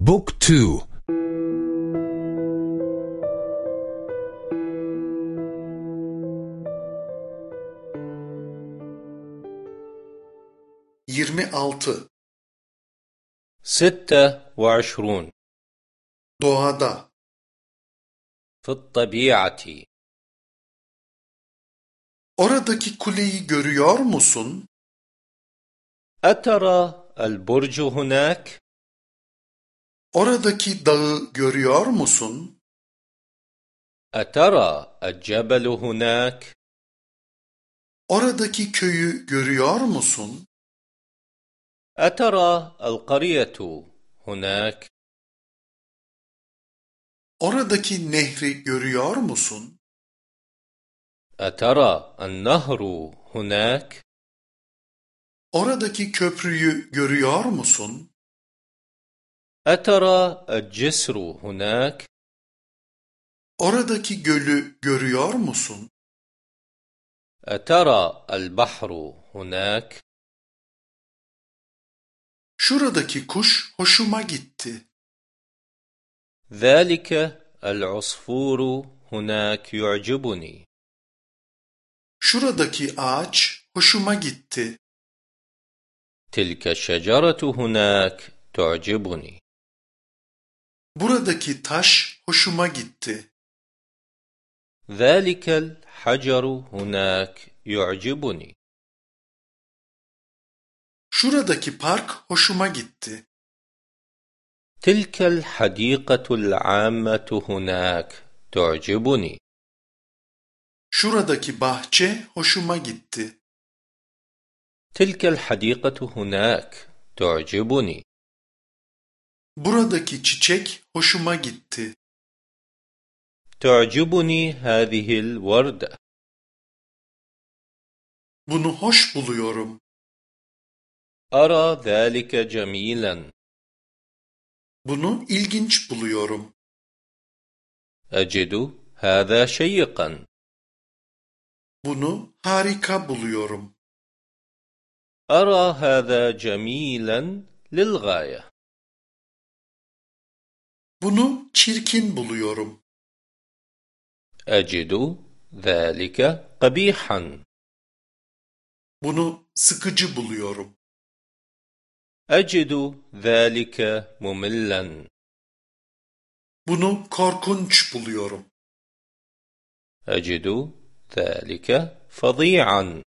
بوك تو يرمي altı. ستة وعشرون doğada. في الطبيعة Oradaki kuleyi görüyor musun? أترى البرج هناك؟ Oradaki dağı görüyor musun? أترى الجبل هناك؟ Oradaki köyü görüyor musun? أترى القرية هناك؟ Oradaki nehri görüyor musun? أترى النهر هناك؟ Oradaki köprüyü görüyor musun? أترى الجسر هناك؟ Oradaki gölü görüyor musun? أترى البحر هناك؟ Şuradaki kuş hoşuma gitti. ذلك العصفور هناك يعجبني Şuradaki ağaç hoşuma gitti. تلك الشجرة هناك تعجبني Buradaki taş hoşuma gitti. ذلك الحجر هناك يعجبني Şuradaki park hoşuma gitti. تلك الحديقة العامة هناك تعجبني Şuradaki bahçe hoşuma gitti. تلك الحديقة هناك تعجبني Buradaki çiçek hoşuma gitti. تعجبني هذه الوردة Bunu hoş buluyorum. أرى ذلك جميلا Bunu ilginç buluyorum. أجد هذا شيقا Bunu harika buluyorum. أرى هذا جميلا للغاية Bunu çirkin buluyorum. أجد ذلك قبيحا Bunu sıkıcı buluyorum. أجد ذلك مملا Bunu korkunç buluyorum. أجد ذلك فظيعا